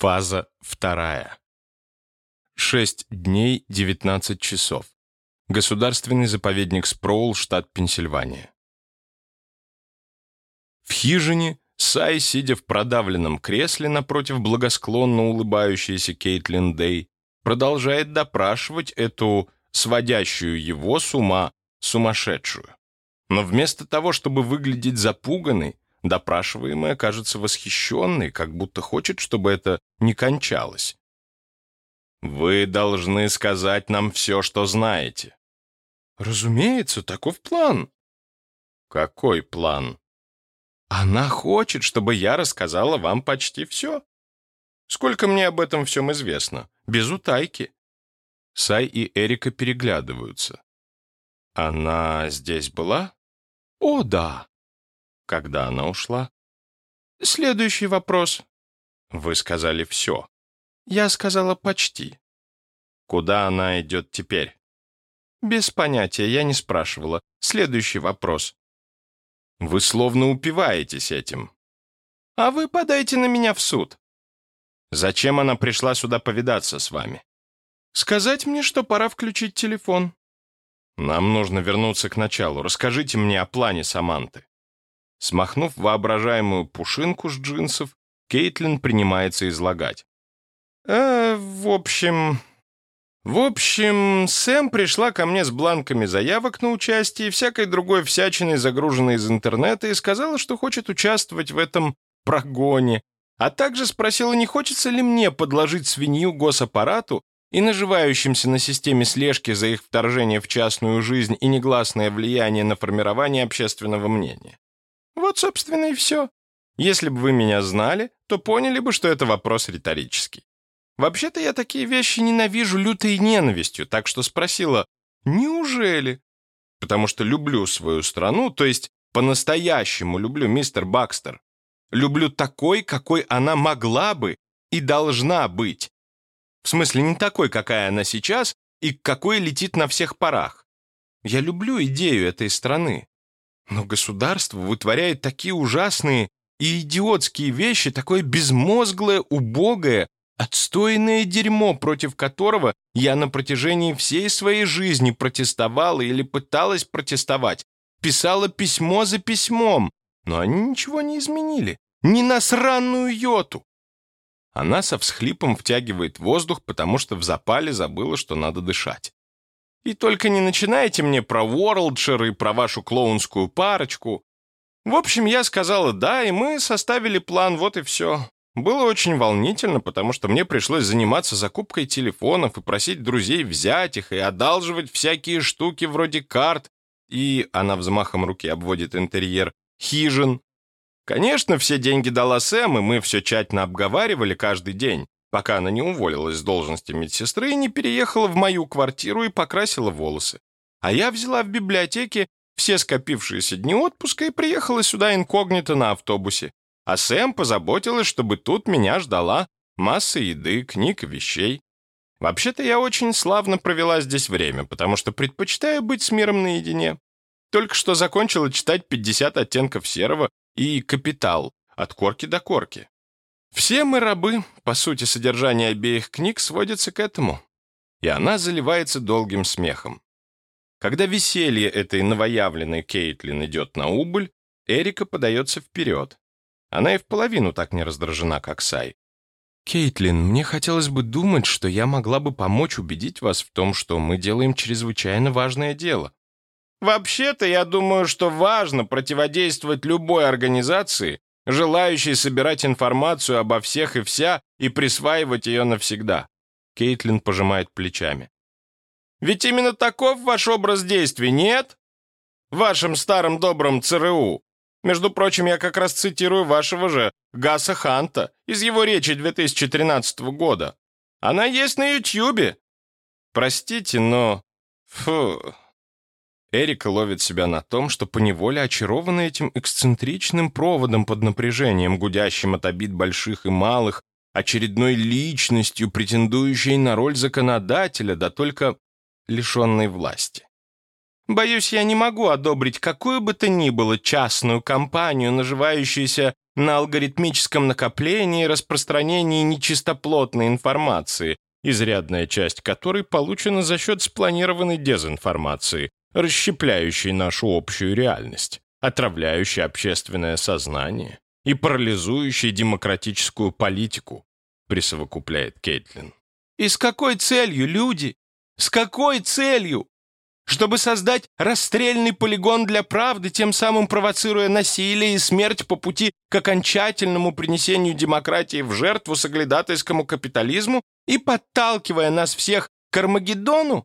Фаза вторая. 6 дней 19 часов. Государственный заповедник Спроул, штат Пенсильвания. В хижине Сай, сидя в продавленном кресле напротив благосклонно улыбающейся Кейтлин Дэй, продолжает допрашивать эту сводящую его с ума сумасшедшую. Но вместо того, чтобы выглядеть запуганной, допрашиваемая кажется восхищенной, как будто хочет, чтобы это не кончалось. «Вы должны сказать нам все, что знаете». «Разумеется, таков план». «Какой план?» «Она хочет, чтобы я рассказала вам почти все. Сколько мне об этом всем известно? Без утайки». Сай и Эрика переглядываются. «Она здесь была?» «О, да». «Когда она ушла?» «Следующий вопрос». «Вы сказали все». «Я сказала почти». «Куда она идет теперь?» «Без понятия, я не спрашивала. Следующий вопрос». «Вы словно упиваетесь этим». «А вы подайте на меня в суд». «Зачем она пришла сюда повидаться с вами?» «Сказать мне, что пора включить телефон». «Нам нужно вернуться к началу. Расскажите мне о плане Саманты». Смахнув воображаемую пушинку с джинсов, Кейтлин принимается излагать. «Э, в общем... В общем, Сэм пришла ко мне с бланками заявок на участие и всякой другой всячиной, загруженной из интернета, и сказала, что хочет участвовать в этом прогоне, а также спросила, не хочется ли мне подложить свинью госаппарату и наживающимся на системе слежки за их вторжение в частную жизнь и негласное влияние на формирование общественного мнения. Вот, собственно, и все. Если бы вы меня знали, то поняли бы, что это вопрос риторический. Вообще-то я такие вещи ненавижу лютой ненавистью, так что спросила «Неужели?» Потому что люблю свою страну, то есть по-настоящему люблю мистер Бакстер. Люблю такой, какой она могла бы и должна быть. В смысле, не такой, какая она сейчас, и какой летит на всех парах. Я люблю идею этой страны. Но государство вытворяет такие ужасные и идиотские вещи, такое безмозглое, убогое, отстойное дерьмо, против которого я на протяжении всей своей жизни протестовала или пыталась протестовать, писала письмо за письмом, но они ничего не изменили. Ни на сраную йоту. Она со всхлипом втягивает воздух, потому что в запале забыла, что надо дышать. И только не начинайте мне про Уорлдшир и про вашу клоунскую парочку. В общем, я сказала «да», и мы составили план, вот и все. Было очень волнительно, потому что мне пришлось заниматься закупкой телефонов и просить друзей взять их и одалживать всякие штуки вроде карт, и, она взмахом руки обводит интерьер, хижин, Конечно, все деньги дала Сэм, и мы все тщательно обговаривали каждый день, пока она не уволилась с должности медсестры и не переехала в мою квартиру и покрасила волосы. А я взяла в библиотеке все скопившиеся дни отпуска и приехала сюда инкогнито на автобусе. А Сэм позаботилась, чтобы тут меня ждала масса еды, книг вещей. Вообще-то я очень славно провела здесь время, потому что предпочитаю быть с миром наедине. Только что закончила читать «50 оттенков серого» и «Капитал» от корки до корки. Все мы рабы, по сути, содержание обеих книг сводится к этому. И она заливается долгим смехом. Когда веселье этой новоявленной Кейтлин идет на убыль, Эрика подается вперед. Она и в половину так не раздражена, как Сай. «Кейтлин, мне хотелось бы думать, что я могла бы помочь убедить вас в том, что мы делаем чрезвычайно важное дело. Вообще-то, я думаю, что важно противодействовать любой организации, желающей собирать информацию обо всех и вся и присваивать ее навсегда. Кейтлин пожимает плечами. Ведь именно таков ваш образ действий, нет? В вашем старом добром ЦРУ. Между прочим, я как раз цитирую вашего же Гаса Ханта из его речи 2013 года. Она есть на Ютьюбе. Простите, но... Фу... Эрика ловит себя на том, что поневоле очарована этим эксцентричным проводом под напряжением, гудящим от обид больших и малых, очередной личностью, претендующей на роль законодателя, да только лишенной власти. Боюсь, я не могу одобрить какую бы то ни было частную компанию, наживающуюся на алгоритмическом накоплении и распространении нечистоплотной информации, изрядная часть которой получена за счет спланированной дезинформации, расщепляющей нашу общую реальность, отравляющей общественное сознание и парализующей демократическую политику, присовокупляет Кейтлин. И с какой целью, люди? С какой целью? чтобы создать расстрельный полигон для правды, тем самым провоцируя насилие и смерть по пути к окончательному принесению демократии в жертву соглядатайскому капитализму и подталкивая нас всех к Армагеддону?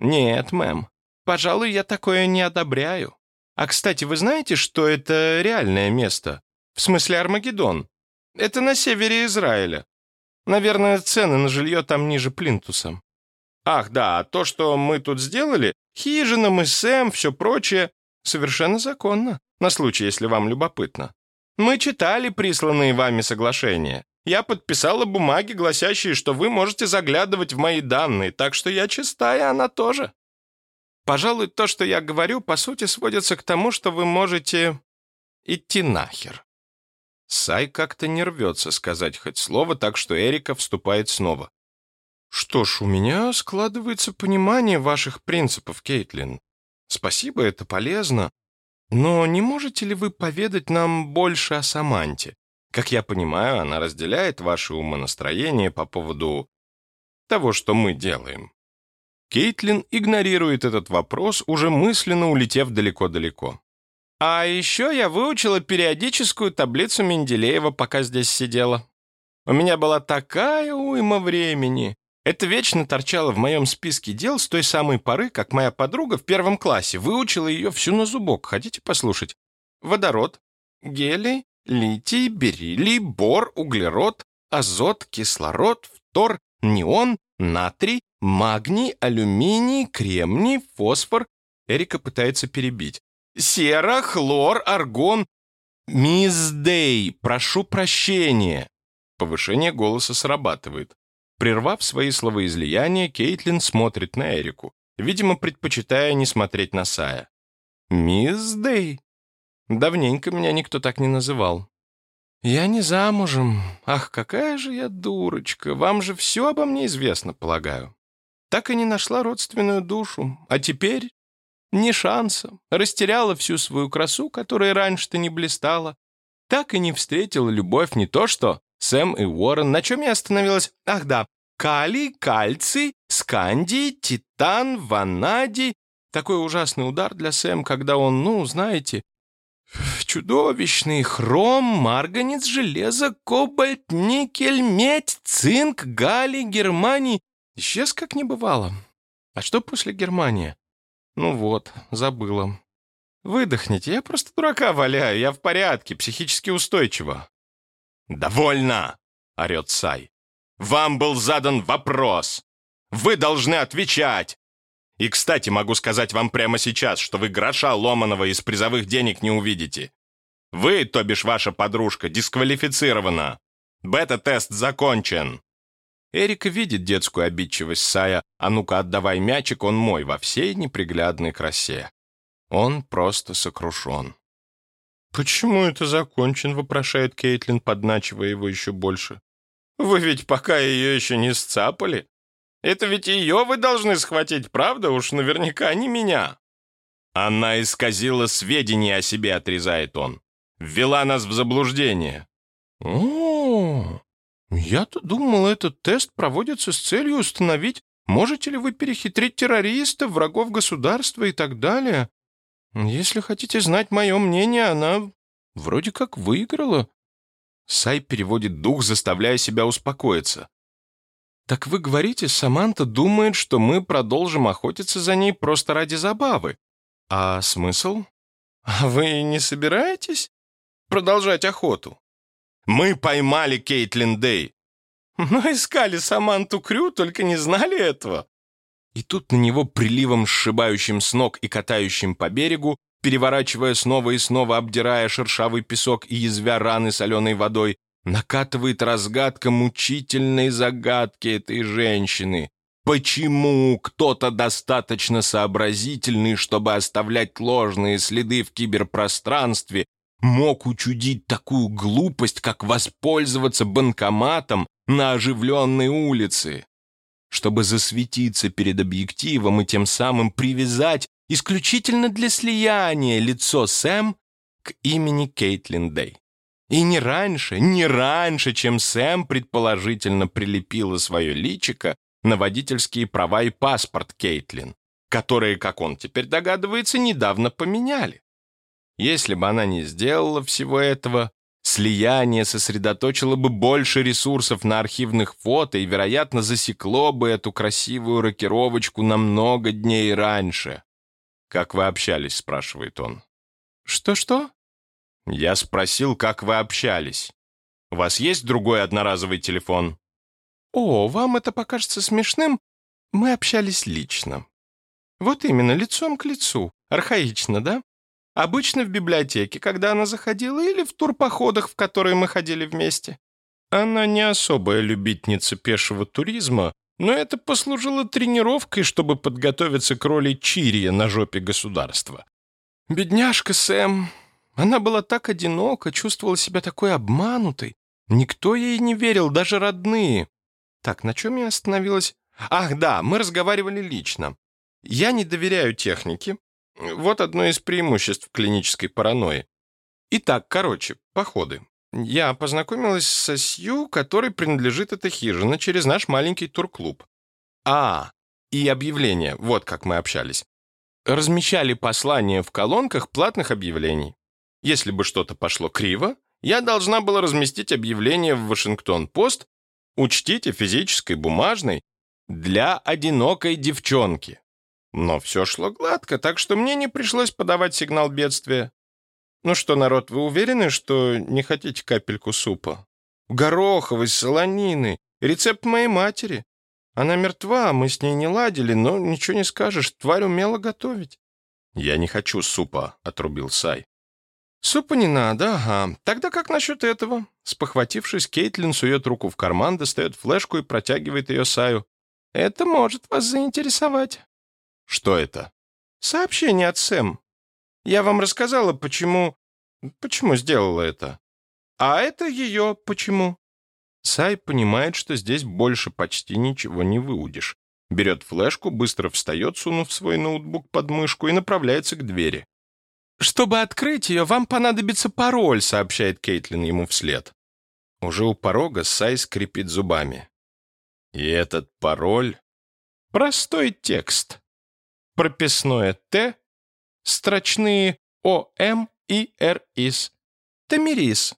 Нет, мэм, пожалуй, я такое не одобряю. А, кстати, вы знаете, что это реальное место? В смысле Армагеддон. Это на севере Израиля. Наверное, цены на жилье там ниже плинтуса. Ах, да, то, что мы тут сделали, хижина, мы Сэм, все прочее, совершенно законно, на случай, если вам любопытно. Мы читали присланные вами соглашения. Я подписала бумаги, гласящие, что вы можете заглядывать в мои данные, так что я чистая, она тоже. Пожалуй, то, что я говорю, по сути сводится к тому, что вы можете идти нахер. Сай как-то не рвется сказать хоть слово, так что Эрика вступает снова. Что ж, у меня складывается понимание ваших принципов, Кейтлин. Спасибо, это полезно. Но не можете ли вы поведать нам больше о Саманте? Как я понимаю, она разделяет ваше умонастроение по поводу того, что мы делаем. Кейтлин игнорирует этот вопрос, уже мысленно улетев далеко-далеко. А еще я выучила периодическую таблицу Менделеева, пока здесь сидела. У меня была такая уйма времени. Это вечно торчало в моем списке дел с той самой поры, как моя подруга в первом классе выучила ее всю на зубок. Хотите послушать? Водород, гелий, литий, бериллий, бор, углерод, азот, кислород, фтор, неон, натрий, магний, алюминий, кремний, фосфор. Эрика пытается перебить. Сера, хлор, аргон. Мисс Дэй, прошу прощения. Повышение голоса срабатывает. Прервав свои словоизлияния, Кейтлин смотрит на Эрику, видимо, предпочитая не смотреть на Сая. «Мисс Дэй?» Давненько меня никто так не называл. «Я не замужем. Ах, какая же я дурочка. Вам же все обо мне известно, полагаю. Так и не нашла родственную душу. А теперь ни шанса. Растеряла всю свою красу, которая раньше-то не блистала. Так и не встретила любовь не то что Сэм и Уоррен. На чем я остановилась? Ах да, калий, кальций, скандий, титан, ванадий. Такой ужасный удар для Сэм, когда он, ну, знаете, чудовищный хром, марганец, железо, кобальт, никель, медь, цинк, галлий, германий. Исчез как не бывало. А что после Германии? Ну вот, забыла. Выдохните, я просто дурака валяю, я в порядке, психически устойчиво. «Довольно!» — орет Сай. «Вам был задан вопрос. Вы должны отвечать. И, кстати, могу сказать вам прямо сейчас, что вы гроша ломаного из призовых денег не увидите. Вы, то бишь ваша подружка, дисквалифицирована. Бета-тест закончен». Эрика видит детскую обидчивость Сая, а ну-ка отдавай мячик, он мой, во всей неприглядной красе. Он просто сокрушен. «Почему это закончен?» — вопрошает Кейтлин, подначивая его еще больше. «Вы ведь пока ее еще не сцапали. Это ведь ее вы должны схватить, правда? Уж наверняка не меня». «Она исказила сведения о себе», — отрезает он. «Ввела нас в заблуждение». «О, я-то думал, этот тест проводится с целью установить, можете ли вы перехитрить террористов, врагов государства и так далее. Если хотите знать мое мнение, она вроде как выиграла. Сай переводит дух, заставляя себя успокоиться. «Так вы говорите, Саманта думает, что мы продолжим охотиться за ней просто ради забавы. А смысл? А вы не собираетесь продолжать охоту?» «Мы поймали Кейтлин Дэй». «Но искали Саманту Крю, только не знали этого». И тут на него приливом сшибающим с ног и катающим по берегу, переворачивая снова и снова, обдирая шершавый песок и язвя раны соленой водой, накатывает разгадка мучительной загадки этой женщины. Почему кто-то достаточно сообразительный, чтобы оставлять ложные следы в киберпространстве, мог учудить такую глупость, как воспользоваться банкоматом на оживленной улице? Чтобы засветиться перед объективом и тем самым привязать исключительно для слияния лицо Сэм к имени Кейтлин Дэй. И не раньше, не раньше, чем Сэм предположительно прилепила свое личико на водительские права и паспорт Кейтлин, которые, как он теперь догадывается, недавно поменяли. Если бы она не сделала всего этого, слияние сосредоточило бы больше ресурсов на архивных фото и, вероятно, засекло бы эту красивую рокировочку на много дней раньше. «Как вы общались?» — спрашивает он. «Что-что?» Я спросил, как вы общались. У вас есть другой одноразовый телефон? О, вам это покажется смешным. Мы общались лично. Вот именно, лицом к лицу. Архаично, да? Обычно в библиотеке, когда она заходила, или в турпоходах, в которые мы ходили вместе. Она не особая любительница пешего туризма, но это послужило тренировкой, чтобы подготовиться к роли Чирия на жопе государства. Бедняжка Сэм, она была так одинока, чувствовала себя такой обманутой. Никто ей не верил, даже родные. Так, на чем я остановилась? Ах, да, мы разговаривали лично. Я не доверяю технике. Вот одно из преимуществ клинической паранойи. Итак, короче, походы. Я познакомилась со Сью, которой принадлежит эта хижина, через наш маленький турклуб. А, и объявления, вот как мы общались. Размещали послания в колонках платных объявлений. Если бы что-то пошло криво, я должна была разместить объявление в Вашингтон-Пост «Учтите физической бумажной для одинокой девчонки». Но все шло гладко, так что мне не пришлось подавать сигнал бедствия. Ну что, народ, вы уверены, что не хотите капельку супа? Гороховой, солонины, рецепт моей матери. Она мертва, мы с ней не ладили, но ничего не скажешь, тварь умела готовить. «Я не хочу супа», — отрубил Сай. «Супа не надо, ага. Тогда как насчет этого?» Спохватившись, Кейтлин сует руку в карман, достает флешку и протягивает ее Саю. «Это может вас заинтересовать». «Что это?» «Сообщение от Сэм. Я вам рассказала, почему... Почему сделала это. А это ее почему». Сай понимает, что здесь больше почти ничего не выудишь. Берет флешку, быстро встает, сунув свой ноутбук под мышку, и направляется к двери. «Чтобы открыть ее, вам понадобится пароль», — сообщает Кейтлин ему вслед. Уже у порога Сай скрипит зубами. И этот пароль — простой текст. Прописное «Т», строчные «ОМ» и «РИС». «Тамирис».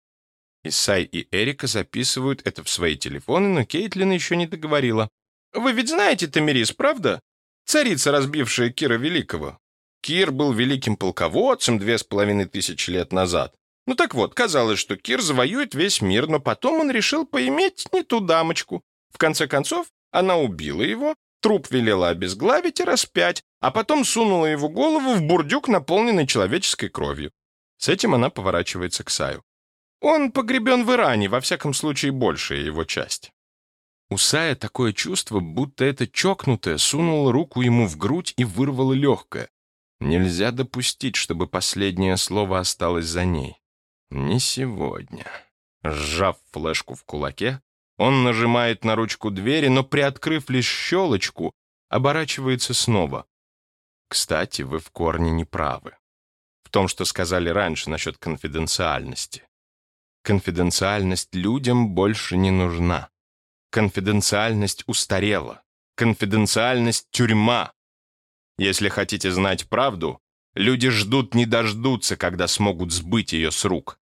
Исай и Эрика записывают это в свои телефоны, но Кейтлин еще не договорила. «Вы ведь знаете Тамирис, правда? Царица, разбившая Кира Великого. Кир был великим полководцем две с половиной тысячи лет назад. Ну так вот, казалось, что Кир завоюет весь мир, но потом он решил поиметь не ту дамочку. В конце концов, она убила его, труп велела обезглавить и распять, а потом сунула его голову в бурдюк, наполненный человеческой кровью. С этим она поворачивается к Саю. Он погребен в Иране, во всяком случае, большая его часть. У Сая такое чувство, будто эта чокнутая сунула руку ему в грудь и вырвала легкое. Нельзя допустить, чтобы последнее слово осталось за ней. Не сегодня. Сжав флешку в кулаке, он нажимает на ручку двери, но, приоткрыв лишь щелочку, оборачивается снова. Кстати, вы в корне не правы. В том, что сказали раньше насчет конфиденциальности. Конфиденциальность людям больше не нужна. Конфиденциальность устарела. Конфиденциальность — тюрьма. Если хотите знать правду, люди ждут не дождутся, когда смогут сбыть ее с рук.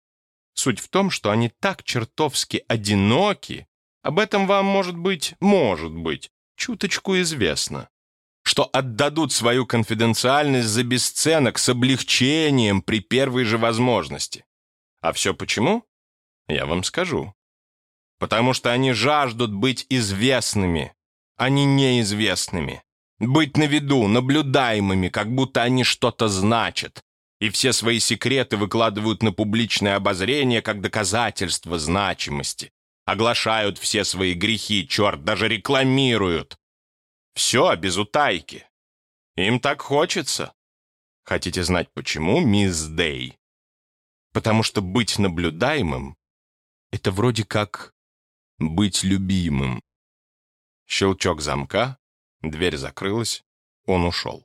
Суть в том, что они так чертовски одиноки, об этом вам, может быть, может быть, чуточку известно, что отдадут свою конфиденциальность за бесценок с облегчением при первой же возможности. А все почему? Я вам скажу. Потому что они жаждут быть известными, а не неизвестными. Быть на виду, наблюдаемыми, как будто они что-то значат. И все свои секреты выкладывают на публичное обозрение как доказательство значимости. Оглашают все свои грехи, черт, даже рекламируют. Все без утайки. Им так хочется. Хотите знать почему, мисс Дэй? Потому что быть наблюдаемым — это вроде как быть любимым. Щелчок замка, дверь закрылась, он ушел.